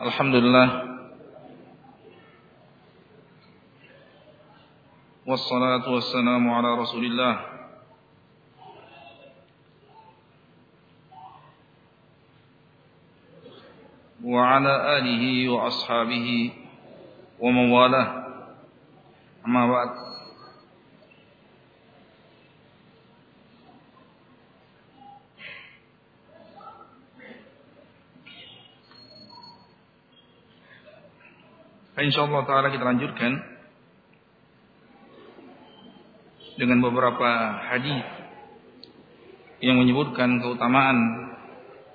Alhamdulillah Wassalatu wassalamu ala rasulillah Wa ala alihi wa ashabihi Wa mawalah Amma ba'd Insyaallah taala kita lanjutkan dengan beberapa hadis yang menyebutkan keutamaan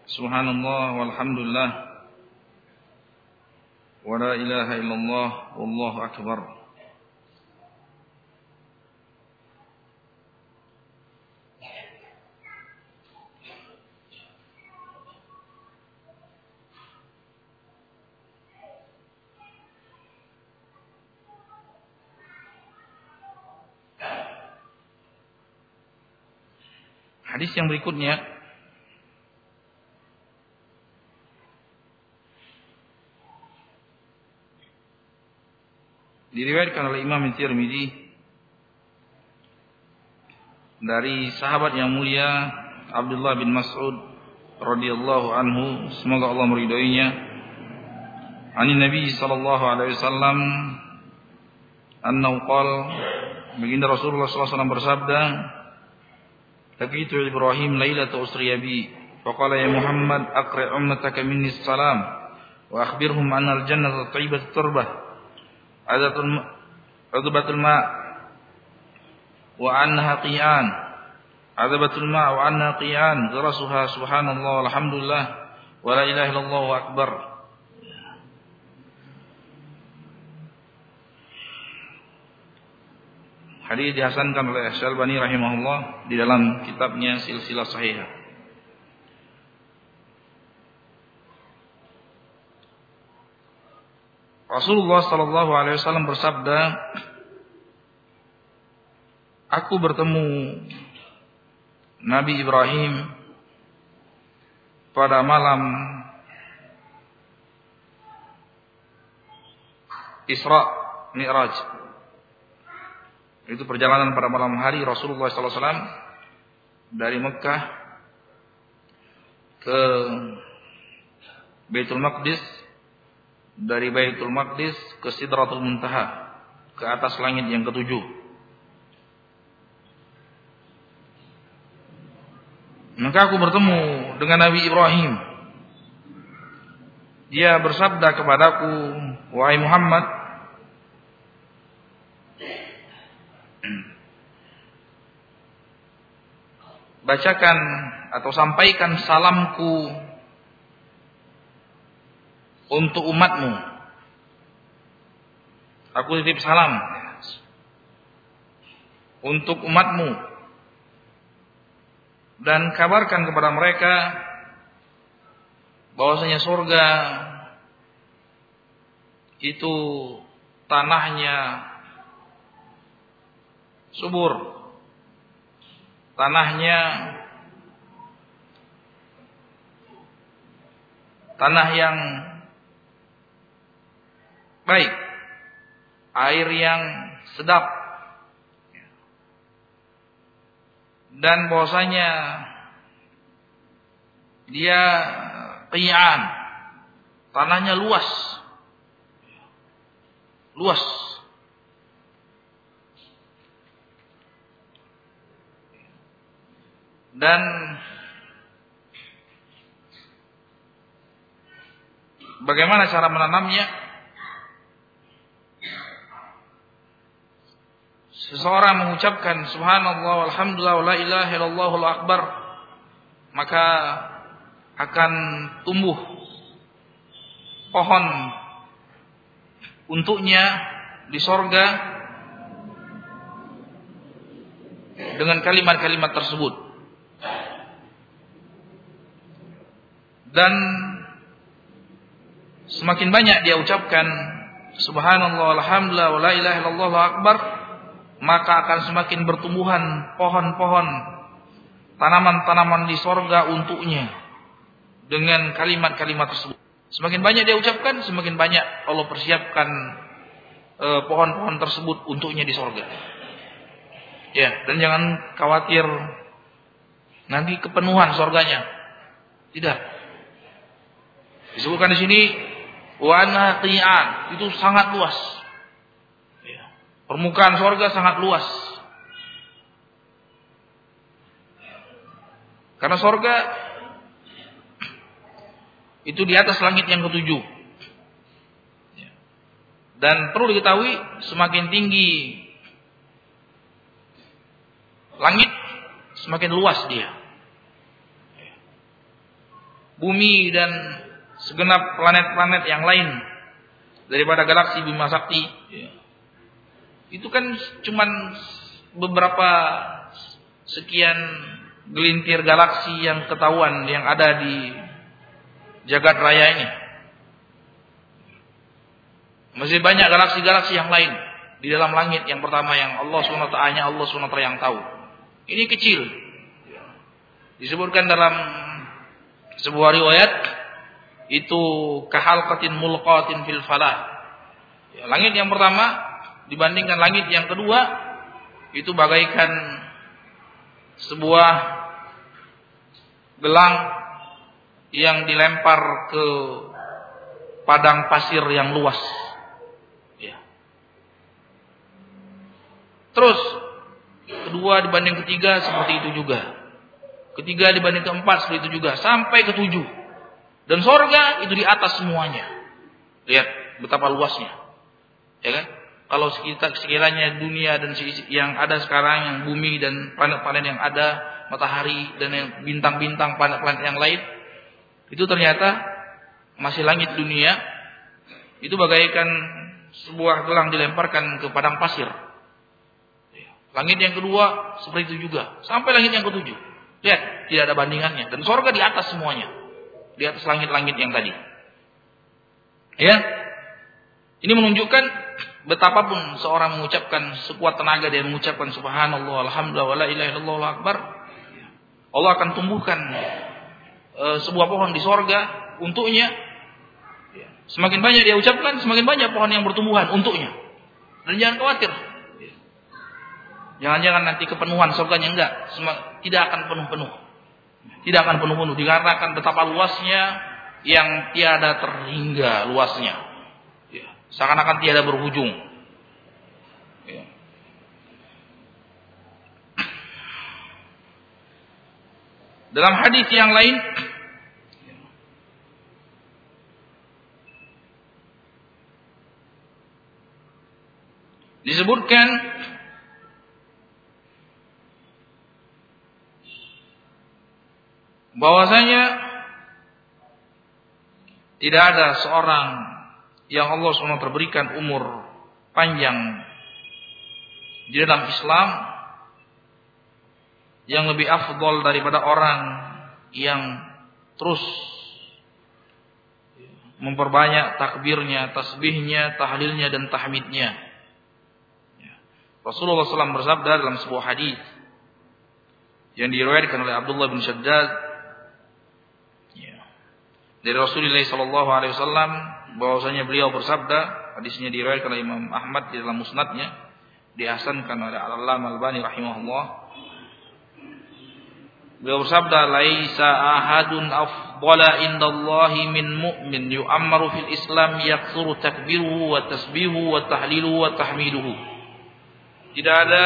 subhanallah walhamdulillah wa la ilaha illallah wallahu akbar Hadis yang berikutnya. Diriwayatkan oleh Imam Tirmidzi dari sahabat yang mulia Abdullah bin Mas'ud radhiyallahu anhu. Semoga Allah meridhoinya. Ani Nabi sallallahu alaihi wasallam annahu qala baginda Rasulullah sallallahu alaihi wasallam bersabda لقيت إبراهيم ليلة أسري بي فقال يا محمد أقرأ أمتك مني السلام وأخبرهم أن الجنة طيبة التربة عذبة الماء وأنها قيان عذبة الماء وأنها قيان غرسها سبحان الله والحمد لله ولا إله إلا الله أكبر Hadis dihasankan oleh Syalbani rahimahullah di dalam kitabnya Silsilah Sahih. Rasulullah sallallahu alaihi wasallam bersabda, Aku bertemu Nabi Ibrahim pada malam Isra Mi'raj. Itu perjalanan pada malam hari Rasulullah SAW dari Mekah ke Baitul Maqdis, dari Baitul Maqdis ke Sidratul Muntaha, ke atas langit yang ketujuh. Maka aku bertemu dengan Nabi Ibrahim. Dia bersabda kepadaku, "Wahai Muhammad, bacakan atau sampaikan salamku untuk umatmu. Aku titip salam. Untuk umatmu. Dan kabarkan kepada mereka bahwasanya surga itu tanahnya subur tanahnya tanah yang baik, air yang sedap, dan bahwasanya dia qiyan, tanahnya luas, luas dan bagaimana cara menanamnya? Seseorang mengucapkan subhanallah walhamdulillah la ilaha akbar maka akan tumbuh pohon untuknya di sorga dengan kalimat-kalimat tersebut dan semakin banyak dia ucapkan subhanallah alhamdulillah wa la ilaha illallah akbar maka akan semakin bertumbuhan pohon-pohon tanaman-tanaman di sorga untuknya dengan kalimat-kalimat tersebut Semakin banyak dia ucapkan, semakin banyak Allah persiapkan eh, pohon-pohon uh, tersebut untuknya di sorga. Ya, dan jangan khawatir nanti kepenuhan sorganya. Tidak. Disebutkan di sini wana tian itu sangat luas. Ya. Permukaan sorga sangat luas. Karena sorga itu di atas langit yang ketujuh. Dan perlu diketahui semakin tinggi langit semakin luas dia. Bumi dan segenap planet-planet yang lain daripada galaksi Bima Sakti itu kan cuman beberapa sekian gelintir galaksi yang ketahuan yang ada di jagat raya ini. Masih banyak galaksi-galaksi yang lain di dalam langit yang pertama yang Allah SWT hanya Allah SWT yang tahu. Ini kecil. Disebutkan dalam sebuah riwayat itu kahalqatin mulqatin fil falah. Ya, langit yang pertama dibandingkan langit yang kedua itu bagaikan sebuah gelang yang dilempar ke padang pasir yang luas. Ya. Terus kedua dibanding ketiga seperti itu juga. Ketiga dibanding keempat seperti itu juga sampai ketujuh. Dan sorga itu di atas semuanya. Lihat betapa luasnya. Ya kan? Kalau sekiranya dunia dan yang ada sekarang yang bumi dan planet-planet yang ada, matahari dan bintang-bintang planet-planet yang lain itu ternyata masih langit dunia itu bagaikan sebuah gelang dilemparkan ke padang pasir. Langit yang kedua seperti itu juga sampai langit yang ketujuh. Lihat, tidak ada bandingannya dan sorga di atas semuanya. Di atas langit-langit yang tadi. Ya. Ini menunjukkan betapapun seorang mengucapkan sekuat tenaga dia mengucapkan subhanallah alhamdulillah wala illallah akbar Allah akan tumbuhkan e, sebuah pohon di sorga untuknya. Semakin banyak dia ucapkan, semakin banyak pohon yang bertumbuhan untuknya. Dan jangan khawatir. Jangan-jangan nanti kepenuhan sorganya enggak, tidak akan penuh-penuh. Tidak akan penuh-penuh dikarenakan betapa luasnya yang tiada terhingga luasnya. Ya. Seakan-akan tiada berujung. Ya. Dalam hadis yang lain disebutkan bahwasanya tidak ada seorang yang Allah SWT terberikan umur panjang di dalam Islam yang lebih afdol daripada orang yang terus memperbanyak takbirnya, tasbihnya, tahlilnya dan tahmidnya. Rasulullah SAW bersabda dalam sebuah hadis yang diriwayatkan oleh Abdullah bin Shaddad dari Rasulullah Sallallahu Alaihi Wasallam bahwasanya beliau bersabda hadisnya diriwayatkan oleh Imam Ahmad di dalam musnadnya dihasankan oleh Al-Allam Al-Bani rahimahullah. Beliau bersabda laisa ahadun afdala indallahi min mu'min yu'ammaru fil Islam yakthuru takbiruhu wa tasbihu wa tahliluhu wa tahmiduhu. Tidak ada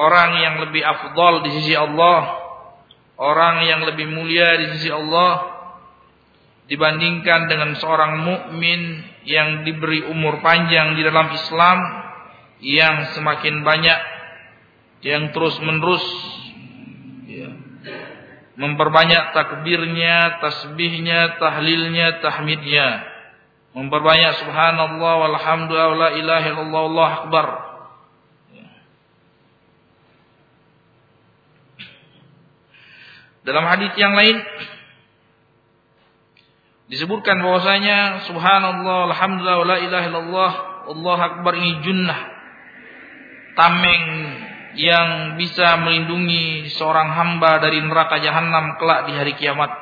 orang yang lebih afdol di sisi Allah, orang yang lebih mulia di sisi Allah dibandingkan dengan seorang mukmin yang diberi umur panjang di dalam Islam yang semakin banyak yang terus-menerus ya, memperbanyak takbirnya, tasbihnya, tahlilnya, tahmidnya. Memperbanyak subhanallah walhamdulillah wa la ilaha Allah akbar. Dalam hadis yang lain disebutkan bahwasanya subhanallah alhamdulillah la ilaha illallah Allah akbar ini junnah tameng yang bisa melindungi seorang hamba dari neraka jahanam kelak di hari kiamat.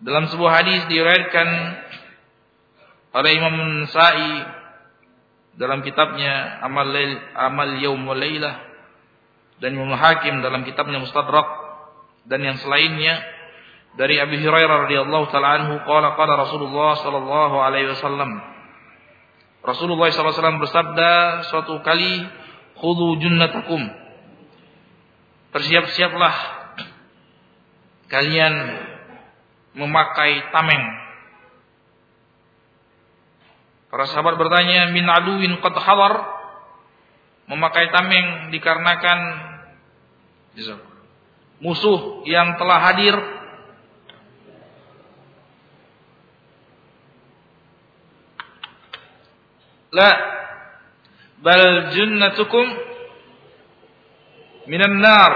Dalam sebuah hadis diriwayatkan oleh Imam Nasa'i dalam kitabnya Amal Lail, Amal Yaum Lailah dan Imam Hakim dalam kitabnya Mustadrak dan yang selainnya dari Abi Hurairah radhiyallahu taala anhu qala qala Rasulullah sallallahu alaihi wasallam. Rasulullah sallallahu alaihi bersabda suatu kali khudhu junnatakum. Bersiap-siaplah kalian memakai tameng. Para sahabat bertanya, min aduin qad hadar? Memakai tameng dikarenakan musuh yang telah hadir La bal junnatukum minan nar.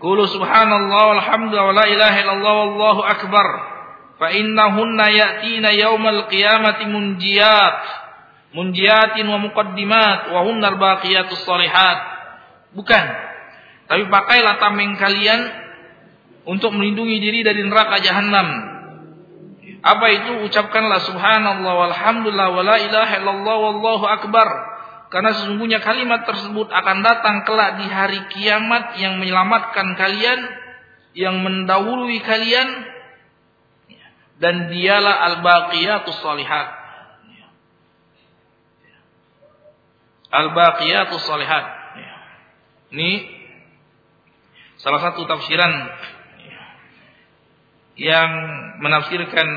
Qulu subhanallah walhamdulillah wa la ilaha illallah wallahu akbar. Fa innahunna ya'tina yaumal qiyamati munjiyat. Munjiyatin wa muqaddimat wa hunnal baqiyatus salihat. Bukan. Tapi pakailah tameng kalian untuk melindungi diri dari neraka jahanam. Apa itu? Ucapkanlah subhanallah walhamdulillah wa la ilaha illallah wallahu akbar. Karena sesungguhnya kalimat tersebut akan datang kelak di hari kiamat yang menyelamatkan kalian, yang mendahului kalian dan dialah al-baqiyatus salihat. Al-baqiyatus salihat. Ini salah satu tafsiran yang menafsirkan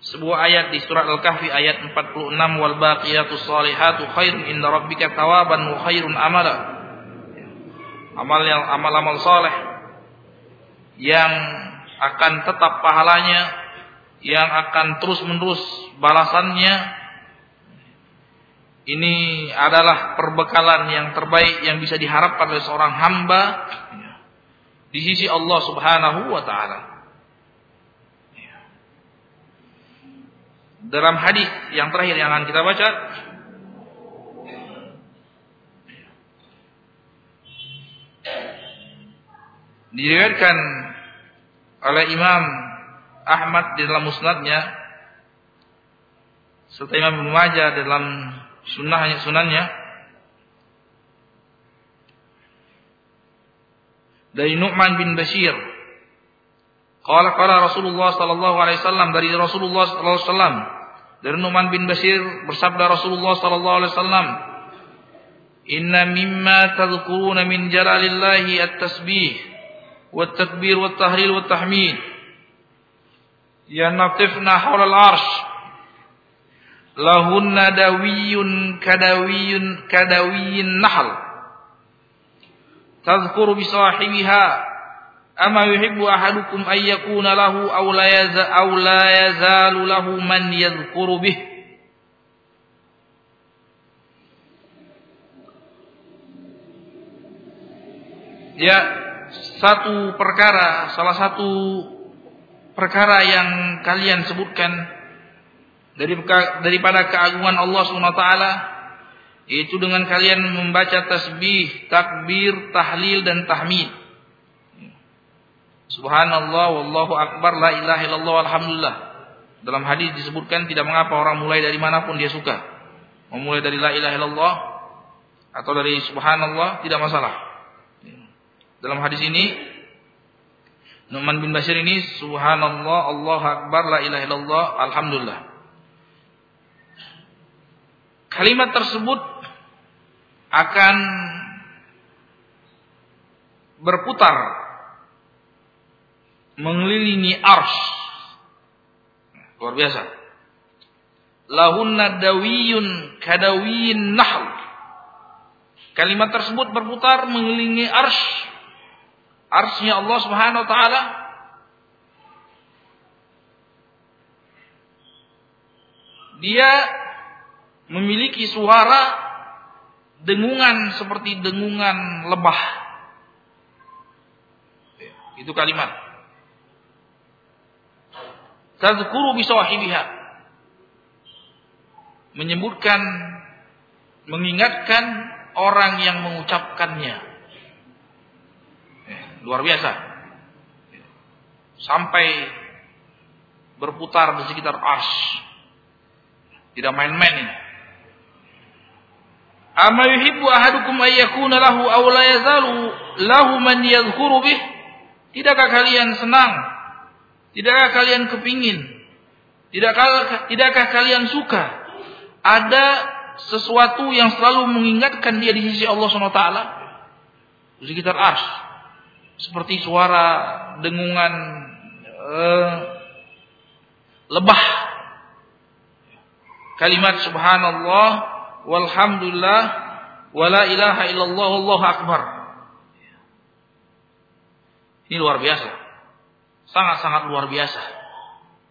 sebuah ayat di surat Al-Kahfi ayat 46 wal baqiyatus salihatu khairun inda rabbika thawaban wa khairun amala. Amal yang amal-amal saleh yang akan tetap pahalanya, yang akan terus-menerus balasannya. Ini adalah perbekalan yang terbaik yang bisa diharapkan oleh seorang hamba di sisi Allah Subhanahu wa taala. Dalam hadis yang terakhir yang akan kita baca. Diriwayatkan oleh Imam Ahmad di dalam musnadnya. Serta Imam Ibnu Majah dalam sunnahnya sunannya. Dari Nu'man bin Bashir. Qala qala Rasulullah sallallahu alaihi wasallam. Dari Rasulullah sallallahu alaihi wasallam dari Nu'man bin Bashir bersabda Rasulullah sallallahu alaihi wasallam Inna mimma tadhkuruna min jalalillahi at-tasbih والتكبير والتهليل والتحميد ينطفن حول العرش لهن دوي كدوي كدوي النحل تذكر بصاحبها أما Ama yuhibbu ahadukum ayyakuna lahu aw la yaza aw la yazalu lahu man yadhkuru bih. Ya, satu perkara, salah satu perkara yang kalian sebutkan dari daripada keagungan Allah Subhanahu wa taala yaitu dengan kalian membaca tasbih, takbir, tahlil dan tahmid. Subhanallah wallahu akbar la ilaha illallah alhamdulillah. Dalam hadis disebutkan tidak mengapa orang mulai dari mana pun dia suka. Memulai dari la ilaha illallah atau dari subhanallah tidak masalah. Dalam hadis ini Nu'man bin Bashir ini subhanallah Allah akbar la ilaha illallah alhamdulillah. Kalimat tersebut akan berputar mengelilingi ars. Luar biasa. Lahunna dawiyun kadawiyin nahl. Kalimat tersebut berputar mengelilingi ars arsnya Allah Subhanahu wa taala dia memiliki suara dengungan seperti dengungan lebah. Itu kalimat. Tazkuru bisawahibiha. Menyebutkan mengingatkan orang yang mengucapkannya luar biasa. sampai berputar di sekitar ars. Tidak main-main ini. Ama yuhibbu ahadukum ayyakuna lahu aw la yazalu lahu man yadhkuru bih? Tidakkah kalian senang? Tidakkah kalian kepingin? Tidakkah, tidakkah kalian suka? Ada sesuatu yang selalu mengingatkan dia di sisi Allah SWT di sekitar ars. Seperti suara dengungan uh, lebah. Kalimat subhanallah walhamdulillah wala ilaha illallah allahu akbar. Ini luar biasa sangat-sangat luar biasa.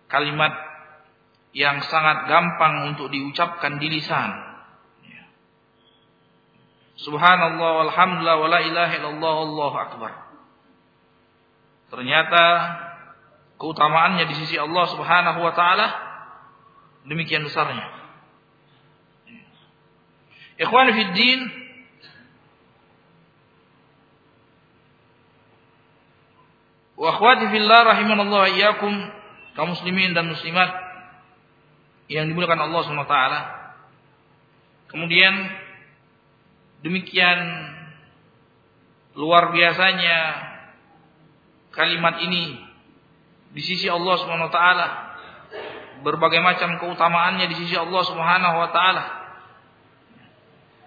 Kalimat yang sangat gampang untuk diucapkan di lisan. Subhanallah walhamdulillah wala ilaha illallah allahu akbar. Ternyata keutamaannya di sisi Allah Subhanahu wa taala demikian besarnya. Ikhwan fi din wa akhwati fillah rahimanallahu iyyakum kaum muslimin dan muslimat yang dimuliakan Allah Subhanahu wa taala. Kemudian demikian luar biasanya kalimat ini di sisi Allah Subhanahu wa taala. Berbagai macam keutamaannya di sisi Allah Subhanahu wa taala.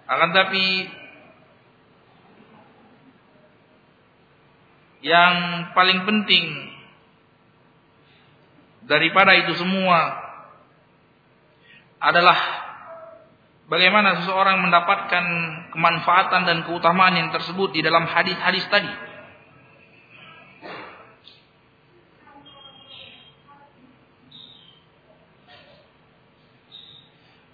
Akan tapi yang paling penting daripada itu semua adalah bagaimana seseorang mendapatkan kemanfaatan dan keutamaan yang tersebut di dalam hadis-hadis tadi.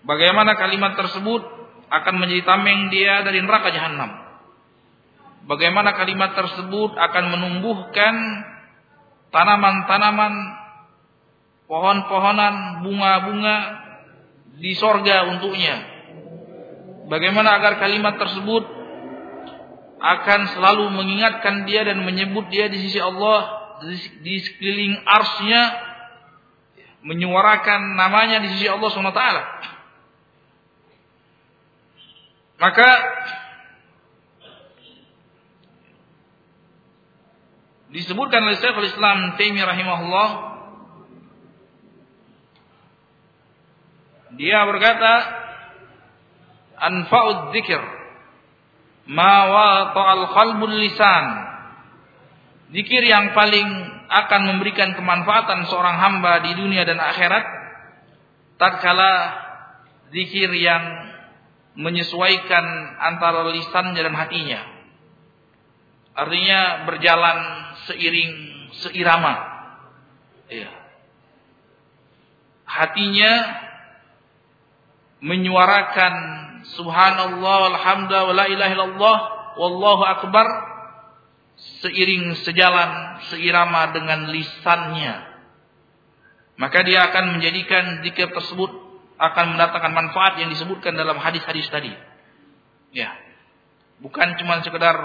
Bagaimana kalimat tersebut akan menjadi tameng dia dari neraka jahanam. Bagaimana kalimat tersebut akan menumbuhkan tanaman-tanaman, pohon-pohonan, bunga-bunga di sorga untuknya. Bagaimana agar kalimat tersebut akan selalu mengingatkan dia dan menyebut dia di sisi Allah di sekeliling arsnya menyuarakan namanya di sisi Allah SWT. Maka disebutkan oleh Syekhul Islam Taimiyah rahimahullah dia berkata anfa'ud dzikr ma wata'al qalbul lisan zikir yang paling akan memberikan kemanfaatan seorang hamba di dunia dan akhirat tatkala zikir yang menyesuaikan antara lisannya dan hatinya. Artinya berjalan seiring seirama. Ya. Hatinya menyuarakan subhanallah walhamdulillah wala ilaha illallah wallahu akbar seiring sejalan seirama dengan lisannya. Maka dia akan menjadikan zikir tersebut akan mendatangkan manfaat yang disebutkan dalam hadis-hadis tadi. Ya. Bukan cuma sekedar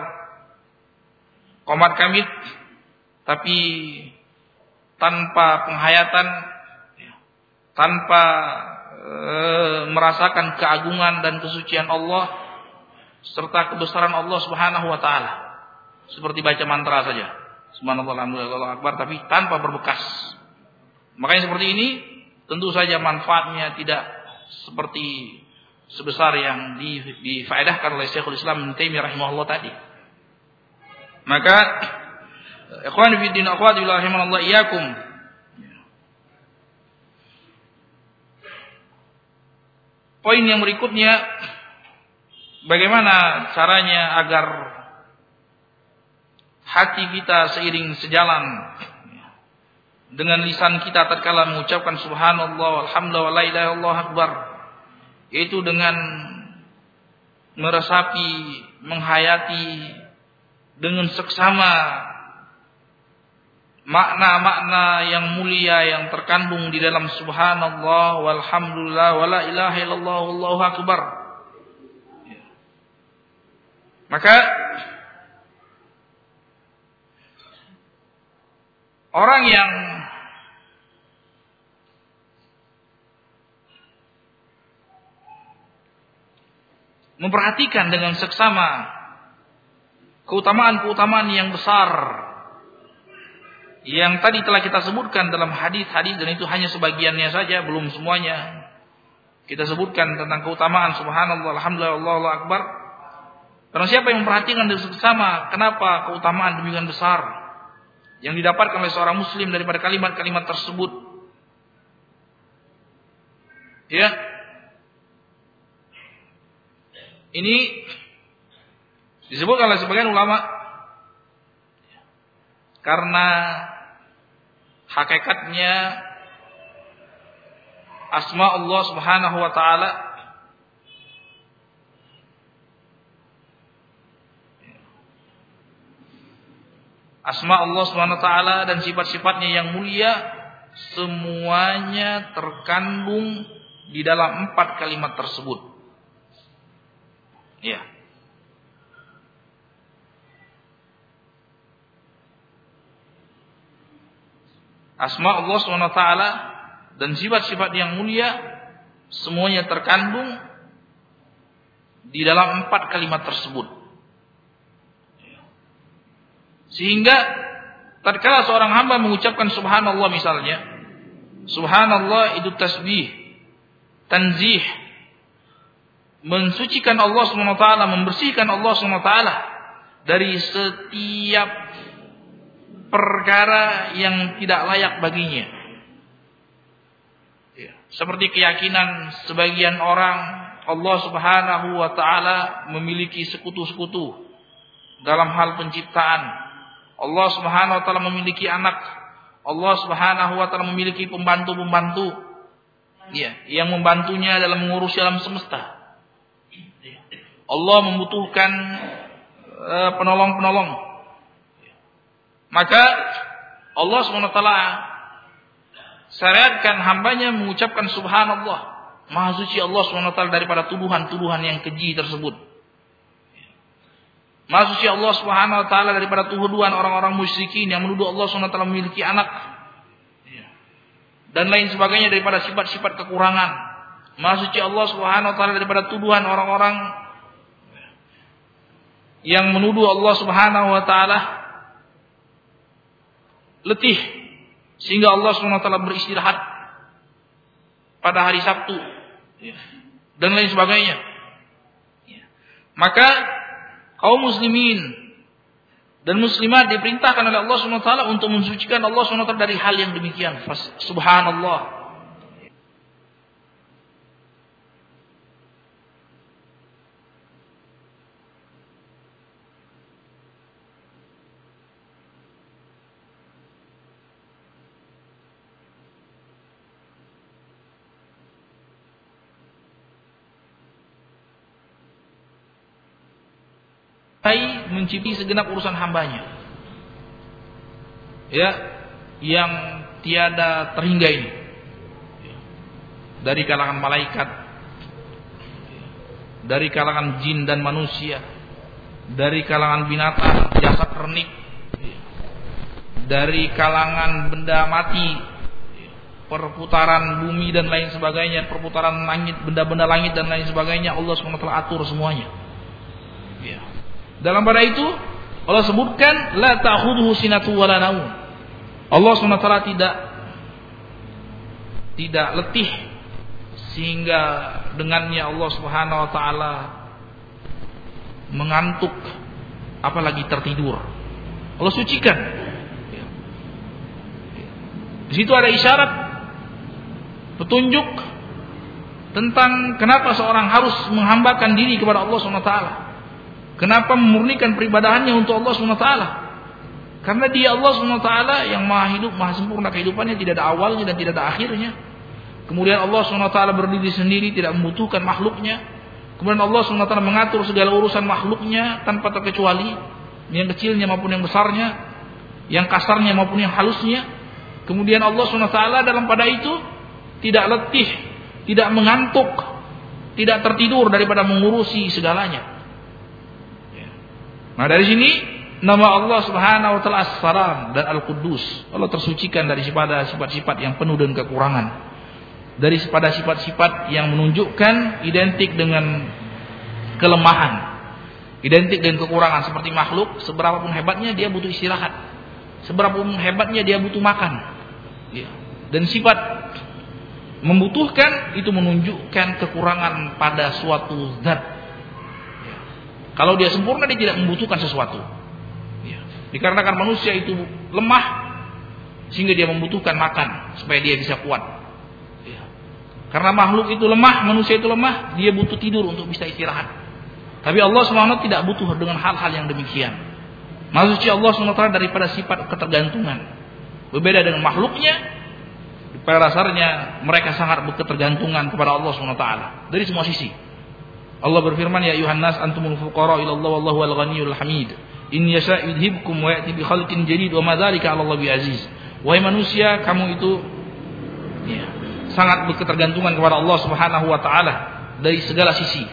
komat kamit tapi tanpa penghayatan ya, tanpa e, merasakan keagungan dan kesucian Allah serta kebesaran Allah Subhanahu wa taala. Seperti baca mantra saja. Subhanallah alhamdulillah akbar tapi tanpa berbekas. Makanya seperti ini tentu saja manfaatnya tidak seperti sebesar yang difaedahkan oleh Syekhul Islam Taimiyah rahimahullah tadi. Maka ikhwan fi din akhwati rahimanallah iyyakum. Poin yang berikutnya bagaimana caranya agar hati kita seiring sejalan dengan lisan kita tatkala mengucapkan subhanallah alhamdulillah la ilaha akbar yaitu dengan meresapi menghayati dengan seksama makna-makna yang mulia yang terkandung di dalam subhanallah walhamdulillah wala ilaha illallah allahu akbar. Maka orang yang memperhatikan dengan seksama keutamaan-keutamaan yang besar. Yang tadi telah kita sebutkan dalam hadis-hadis dan itu hanya sebagiannya saja belum semuanya. Kita sebutkan tentang keutamaan subhanallah alhamdulillah Allahu akbar. Karena siapa yang memperhatikan dengan seksama kenapa keutamaan demikian besar? Yang didapatkan oleh seorang muslim daripada kalimat-kalimat tersebut. Ya. Ini disebutkan oleh sebagian ulama karena hakikatnya asma Allah Subhanahu wa taala asma Allah Subhanahu wa taala dan sifat-sifatnya yang mulia semuanya terkandung di dalam empat kalimat tersebut. Iya. Asma Allah SWT dan sifat-sifat yang mulia semuanya terkandung di dalam empat kalimat tersebut. Sehingga tatkala seorang hamba mengucapkan subhanallah misalnya, subhanallah itu tasbih, tanzih, mensucikan Allah SWT, membersihkan Allah SWT dari setiap perkara yang tidak layak baginya. Ya. Seperti keyakinan sebagian orang Allah Subhanahu wa taala memiliki sekutu-sekutu dalam hal penciptaan. Allah Subhanahu wa taala memiliki anak. Allah Subhanahu wa taala memiliki pembantu-pembantu ya, yang membantunya dalam mengurus alam semesta. Allah membutuhkan eh, penolong-penolong. Maka Allah SWT syariatkan hambanya mengucapkan subhanallah. Maha suci Allah SWT daripada tuduhan-tuduhan yang keji tersebut. Maha suci Allah Subhanahu taala daripada tuduhan orang-orang musyrikin yang menuduh Allah SWT memiliki anak dan lain sebagainya daripada sifat-sifat kekurangan. Maha suci Allah Subhanahu taala daripada tuduhan orang-orang yang menuduh Allah Subhanahu wa taala letih sehingga Allah taala beristirahat pada hari Sabtu dan lain sebagainya. Maka kaum muslimin dan muslimat diperintahkan oleh Allah taala untuk mensucikan Allah taala dari hal yang demikian. Subhanallah. Hai mencicipi segenap urusan hambanya. Ya, yang tiada terhingga ini. Dari kalangan malaikat, dari kalangan jin dan manusia, dari kalangan binatang, jasad ternik, dari kalangan benda mati, perputaran bumi dan lain sebagainya, perputaran langit, benda-benda langit dan lain sebagainya, Allah SWT atur semuanya. Dalam pada itu Allah sebutkan la ta'khudhuhu sinatu wala naum. Allah SWT tidak tidak letih sehingga dengannya Allah Subhanahu wa taala mengantuk apalagi tertidur. Allah sucikan. Di situ ada isyarat petunjuk tentang kenapa seorang harus menghambakan diri kepada Allah Subhanahu wa taala. Kenapa memurnikan peribadahannya untuk Allah SWT? Karena dia Allah SWT yang maha hidup, maha sempurna kehidupannya, tidak ada awalnya dan tidak ada akhirnya. Kemudian Allah SWT berdiri sendiri, tidak membutuhkan makhluknya. Kemudian Allah SWT mengatur segala urusan makhluknya tanpa terkecuali. Yang kecilnya maupun yang besarnya. Yang kasarnya maupun yang halusnya. Kemudian Allah SWT dalam pada itu tidak letih, tidak mengantuk, tidak tertidur daripada mengurusi segalanya. Nah dari sini Nama Allah Subhanahu wa taala As-Salam dan Al-Quddus. Allah tersucikan dari sifat-sifat yang penuh dengan kekurangan. Dari pada sifat-sifat yang menunjukkan identik dengan kelemahan. Identik dengan kekurangan seperti makhluk, seberapapun hebatnya dia butuh istirahat. Seberapapun hebatnya dia butuh makan. Ya. Dan sifat membutuhkan itu menunjukkan kekurangan pada suatu zat. Kalau dia sempurna dia tidak membutuhkan sesuatu. Ya. Dikarenakan manusia itu lemah sehingga dia membutuhkan makan supaya dia bisa kuat. Ya. Karena makhluk itu lemah, manusia itu lemah, dia butuh tidur untuk bisa istirahat. Tapi Allah SWT tidak butuh dengan hal-hal yang demikian. Maksudnya Allah SWT daripada sifat ketergantungan. Berbeda dengan makhluknya, pada dasarnya mereka sangat berketergantungan kepada Allah SWT. Dari semua sisi. Allah berfirman, Ya Yuhannas antumul fuqara ila Allah wallahu al-ghaniyul hamid. In yasha yudhibkum wa ya'ti bi khalqin jadid wa madzalika 'ala Allah bi aziz. Wahai manusia, kamu itu ya, sangat berketergantungan kepada Allah Subhanahu wa taala dari segala sisi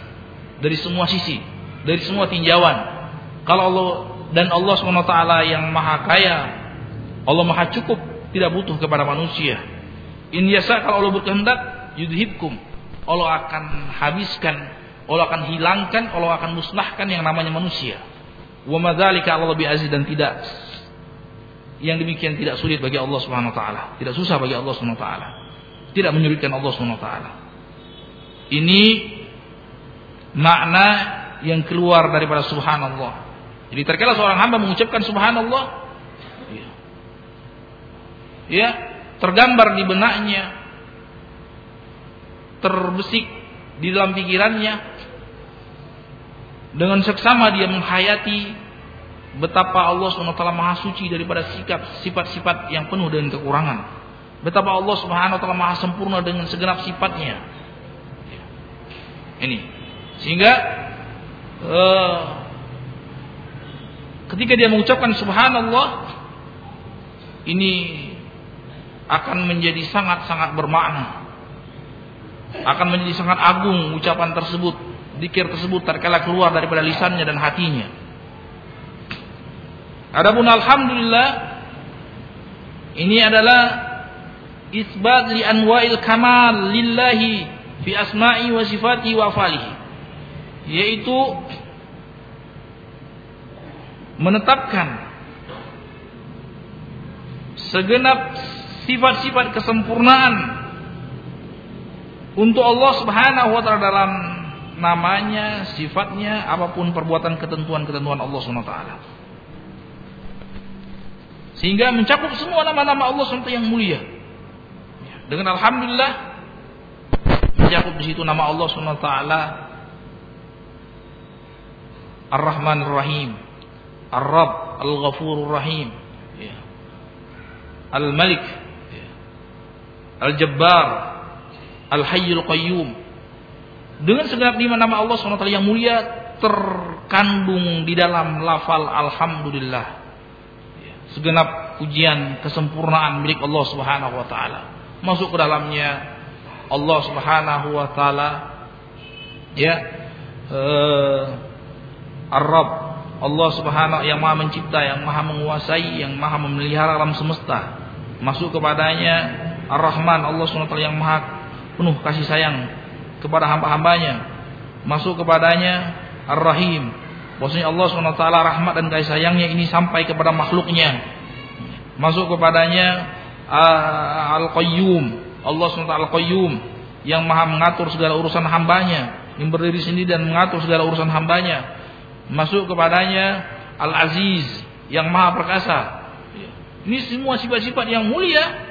dari semua sisi, dari semua tinjauan. Kalau Allah dan Allah SWT yang maha kaya, Allah maha cukup, tidak butuh kepada manusia. In yasa kalau Allah berkehendak, yudhibkum. Allah akan habiskan, Allah akan hilangkan, Allah akan musnahkan yang namanya manusia. Wa madzalika Allah lebih aziz dan tidak yang demikian tidak sulit bagi Allah Subhanahu wa taala, tidak susah bagi Allah Subhanahu wa taala. Tidak menyulitkan Allah Subhanahu wa taala. Ini makna yang keluar daripada subhanallah. Jadi terkala seorang hamba mengucapkan subhanallah, ya, ya tergambar di benaknya, terbesik di dalam pikirannya, dengan seksama dia menghayati betapa Allah SWT maha suci daripada sikap sifat-sifat yang penuh dengan kekurangan. Betapa Allah Subhanahu wa maha sempurna dengan segenap sifatnya. Ya. Ini sehingga uh, ketika dia mengucapkan subhanallah ini akan menjadi sangat-sangat bermakna. Akan menjadi sangat agung ucapan tersebut, dikir tersebut terkala keluar daripada lisannya dan hatinya. Adapun alhamdulillah ini adalah isbat li anwa'il kamal lillahi fi asma'i wa sifati wa afalihi yaitu menetapkan segenap sifat-sifat kesempurnaan untuk Allah Subhanahu wa taala dalam namanya, sifatnya, apa pun perbuatan ketentuan-ketentuan Allah taala. Sehingga mencakup semua nama-nama Allah SWT yang mulia. Dengan alhamdulillah mencakup di situ nama Allah taala Ar-Rahman Ar-Rahim Ar-Rab Al-Ghafur Rahim ya. Al-Malik ya. Al-Jabbar Al-Hayyul Qayyum dengan segenap lima nama Allah SWT yang mulia terkandung di dalam lafal Alhamdulillah. Ya. segenap pujian kesempurnaan milik Allah Subhanahu wa taala masuk ke dalamnya Allah Subhanahu wa taala ya eh, Ar-Rabb Allah subhanahu yang maha mencipta Yang maha menguasai Yang maha memelihara alam semesta. Masuk kepadanya Ar-Rahman Allah SWT yang maha penuh kasih sayang Kepada hamba-hambanya Masuk kepadanya Ar-Rahim Maksudnya Allah SWT rahmat dan kasih sayangnya Ini sampai kepada makhluknya Masuk kepadanya Al-Qayyum Allah SWT Al-Qayyum Yang maha mengatur segala urusan hambanya Yang berdiri sendiri dan mengatur segala urusan hambanya masuk kepadanya Al-Aziz yang maha perkasa. Ini semua sifat-sifat yang mulia.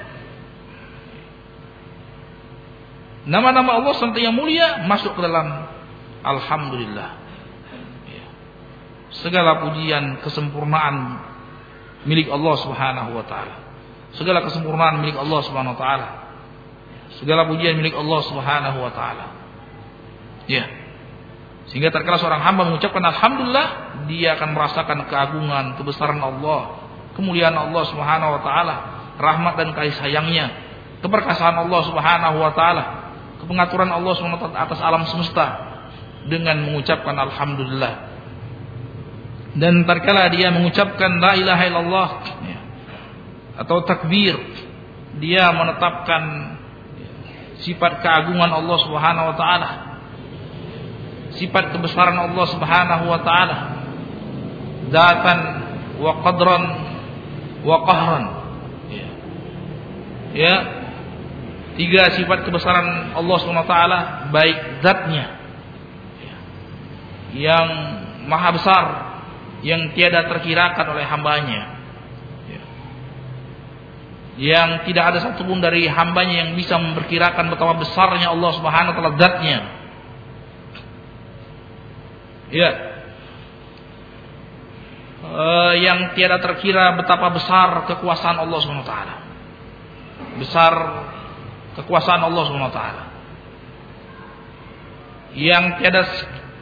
Nama-nama Allah sampai yang mulia masuk ke dalam Alhamdulillah. Segala pujian kesempurnaan milik Allah Subhanahu wa taala. Segala kesempurnaan milik Allah Subhanahu wa taala. Segala pujian milik Allah Subhanahu wa taala. Ya. Sehingga terkala seorang hamba mengucapkan alhamdulillah, dia akan merasakan keagungan, kebesaran Allah, kemuliaan Allah Subhanahu wa taala, rahmat dan kasih sayangnya, keberkasan Allah Subhanahu wa taala, kepengaturan Allah taala atas alam semesta dengan mengucapkan alhamdulillah. dan terkala dia mengucapkan la ilaha illallah ya, atau takbir dia menetapkan sifat keagungan Allah Subhanahu wa taala sifat kebesaran Allah Subhanahu wa taala zatan wa qadran wa qahran ya. ya tiga sifat kebesaran Allah taala baik zatnya ya. yang maha besar yang tiada terkirakan oleh hambanya ya. yang tidak ada satupun dari hambanya yang bisa memperkirakan betapa besarnya Allah Subhanahu wa taala zatnya ya uh, yang tiada terkira betapa besar kekuasaan Allah Subhanahu wa taala besar kekuasaan Allah Subhanahu taala yang tiada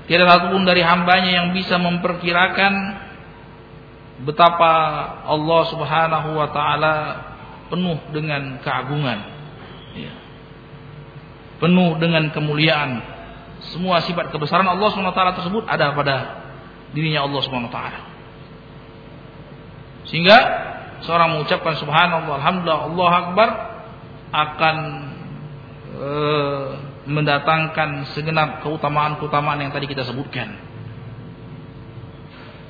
Tiada satupun dari hambanya yang bisa memperkirakan betapa Allah Subhanahu wa taala penuh dengan keagungan. Ya. Penuh dengan kemuliaan. Semua sifat kebesaran Allah Subhanahu taala tersebut ada pada dirinya Allah Subhanahu taala. Sehingga seorang mengucapkan subhanallah alhamdulillah Allah akbar akan uh, mendatangkan segenap keutamaan-keutamaan yang tadi kita sebutkan.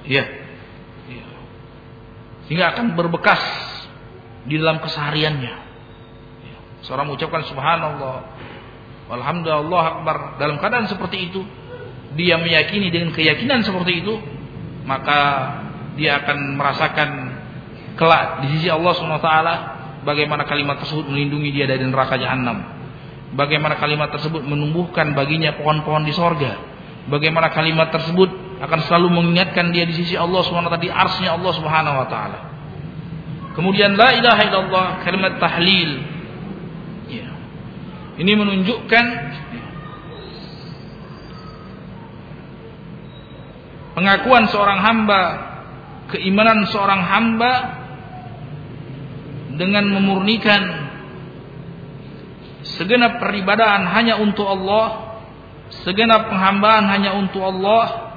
Iya. Ya. Sehingga akan berbekas di dalam kesehariannya. Ya. Seorang mengucapkan subhanallah, alhamdulillah, akbar dalam keadaan seperti itu, dia meyakini dengan keyakinan seperti itu, maka dia akan merasakan kelak di sisi Allah SWT bagaimana kalimat tersebut melindungi dia dari neraka jahanam Bagaimana kalimat tersebut menumbuhkan baginya pohon-pohon di sorga. Bagaimana kalimat tersebut akan selalu mengingatkan dia di sisi Allah SWT di arsnya Allah Subhanahu Wa Taala. Kemudian la ilaha illallah kalimat tahlil. Ya. Ini menunjukkan pengakuan seorang hamba, keimanan seorang hamba dengan memurnikan segenap peribadahan hanya untuk Allah, segenap penghambaan hanya untuk Allah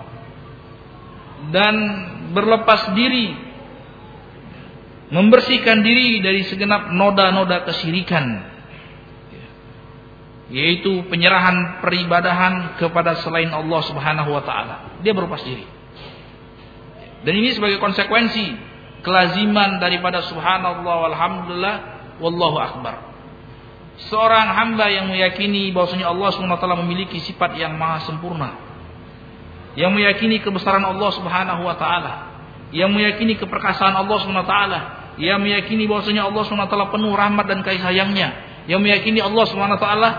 dan berlepas diri membersihkan diri dari segenap noda-noda kesyirikan yaitu penyerahan peribadahan kepada selain Allah Subhanahu wa taala. Dia berlepas diri. Dan ini sebagai konsekuensi kelaziman daripada subhanallah walhamdulillah wallahu akbar. Seorang hamba yang meyakini bahwasanya Allah SWT memiliki sifat yang maha sempurna. Yang meyakini kebesaran Allah Subhanahu wa taala. Yang meyakini keperkasaan Allah Subhanahu wa taala. Yang meyakini bahwasanya Allah Subhanahu wa taala penuh rahmat dan kasih sayangnya. Yang meyakini Allah Subhanahu wa taala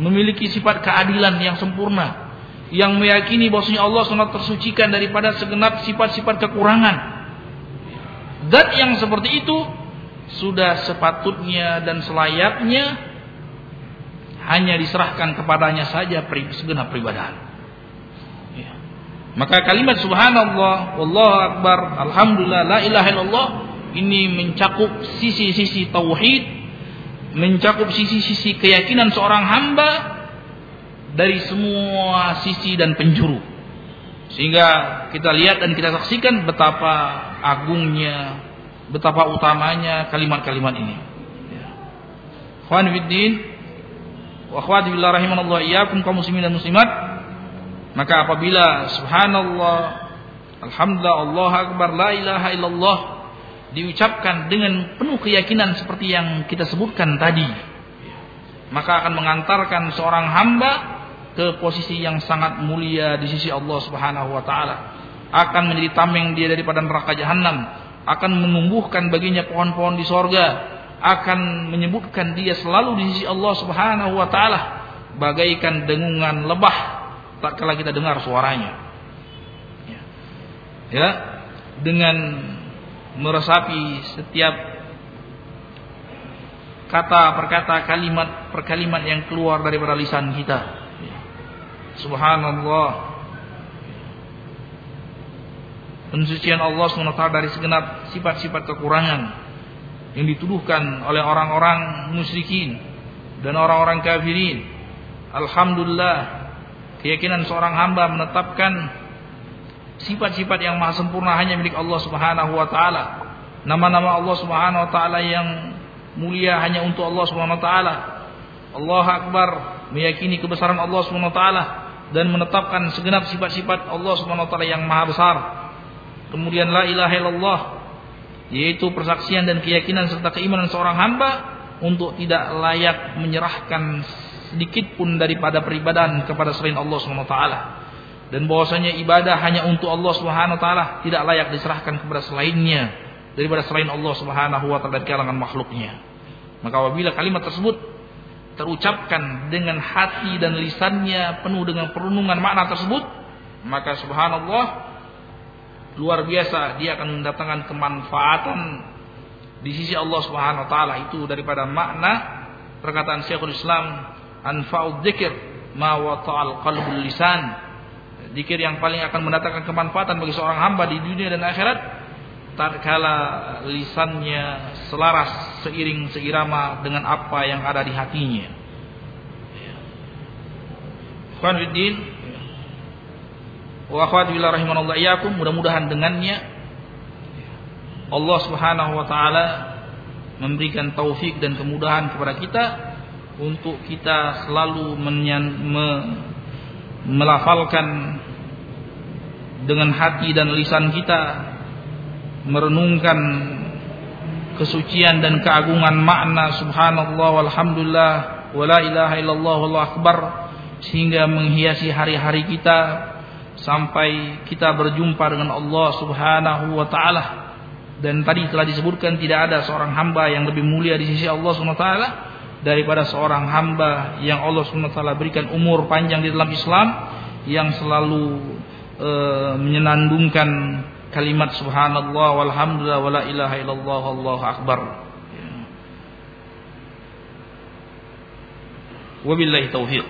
memiliki sifat keadilan yang sempurna. Yang meyakini bahwasanya Allah SWT tersucikan daripada segenap sifat-sifat kekurangan dan yang seperti itu sudah sepatutnya dan selayaknya hanya diserahkan kepadanya saja segenap peribadahan. Ya. Maka kalimat subhanallah, wallahu akbar, alhamdulillah, la ilaha illallah ini mencakup sisi-sisi tauhid, mencakup sisi-sisi keyakinan seorang hamba dari semua sisi dan penjuru. Sehingga kita lihat dan kita saksikan betapa agungnya, betapa utamanya kalimat-kalimat ini. Ya. Khwan wa akhwati billah rahimanallah iyyakum kaum muslimin dan muslimat maka apabila subhanallah alhamdulillah Allah akbar la ilaha illallah diucapkan dengan penuh keyakinan seperti yang kita sebutkan tadi maka akan mengantarkan seorang hamba ke posisi yang sangat mulia di sisi Allah Subhanahu wa taala akan menjadi tameng dia daripada neraka jahanam akan menumbuhkan baginya pohon-pohon di sorga akan menyebutkan dia selalu di sisi Allah Subhanahu wa taala bagaikan dengungan lebah tak kala kita dengar suaranya. Ya. ya, dengan meresapi setiap kata perkata kalimat per kalimat yang keluar daripada lisan kita. Subhanallah. Pensucian Allah SWT dari segenap sifat-sifat kekurangan yang dituduhkan oleh orang-orang musyrikin dan orang-orang kafirin. Alhamdulillah keyakinan seorang hamba menetapkan sifat-sifat yang maha sempurna hanya milik Allah Subhanahu wa taala. Nama-nama Allah Subhanahu wa taala yang mulia hanya untuk Allah Subhanahu wa taala. Allah Akbar, meyakini kebesaran Allah Subhanahu wa taala dan menetapkan segenap sifat-sifat Allah Subhanahu wa taala yang maha besar. Kemudian la ilaha illallah yaitu persaksian dan keyakinan serta keimanan seorang hamba untuk tidak layak menyerahkan sedikit pun daripada peribadahan kepada selain Allah Subhanahu wa taala dan bahwasanya ibadah hanya untuk Allah Subhanahu wa taala, tidak layak diserahkan kepada selainnya daripada selain Allah Subhanahu wa taala dan kalangan makhluknya. Maka apabila kalimat tersebut terucapkan dengan hati dan lisannya penuh dengan perenungan makna tersebut, maka subhanallah luar biasa dia akan mendatangkan kemanfaatan di sisi Allah Subhanahu wa taala. Itu daripada makna perkataan Syekhul Islam anfa'ud dzikr ma wata'al qalbul lisan. Dikir yang paling akan mendatangkan kemanfaatan bagi seorang hamba di dunia dan akhirat tatkala lisannya selaras seiring seirama dengan apa yang ada di hatinya. Khawaniddin wa akhwat billah rahimanallah iyakum mudah-mudahan dengannya Allah Subhanahu wa taala memberikan taufik dan kemudahan kepada kita untuk kita selalu menyan, me, melafalkan dengan hati dan lisan kita merenungkan kesucian dan keagungan makna subhanallah walhamdulillah wala ilaha illallah wallahu akbar sehingga menghiasi hari-hari kita sampai kita berjumpa dengan Allah Subhanahu wa taala. Dan tadi telah disebutkan tidak ada seorang hamba yang lebih mulia di sisi Allah Subhanahu wa taala daripada seorang hamba yang Allah SWT berikan umur panjang di dalam Islam yang selalu e, menyenandungkan kalimat subhanallah walhamdulillah wala ilaha illallah Allahu akbar. Wabillahi taufiq.